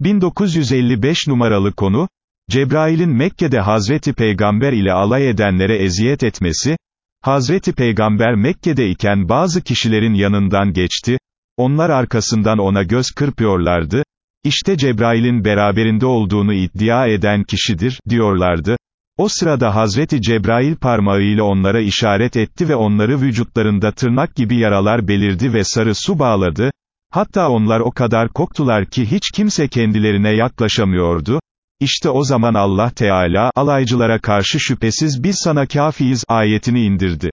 1955 numaralı konu, Cebrail'in Mekke'de Hazreti Peygamber ile alay edenlere eziyet etmesi, Hazreti Peygamber Mekke'de iken bazı kişilerin yanından geçti, onlar arkasından ona göz kırpıyorlardı, işte Cebrail'in beraberinde olduğunu iddia eden kişidir, diyorlardı. O sırada Hazreti Cebrail parmağıyla onlara işaret etti ve onları vücutlarında tırnak gibi yaralar belirdi ve sarı su bağladı, hatta onlar o kadar koktular ki hiç kimse kendilerine yaklaşamıyordu, İşte o zaman Allah Teala, alaycılara karşı şüphesiz biz sana kafiyiz, ayetini indirdi.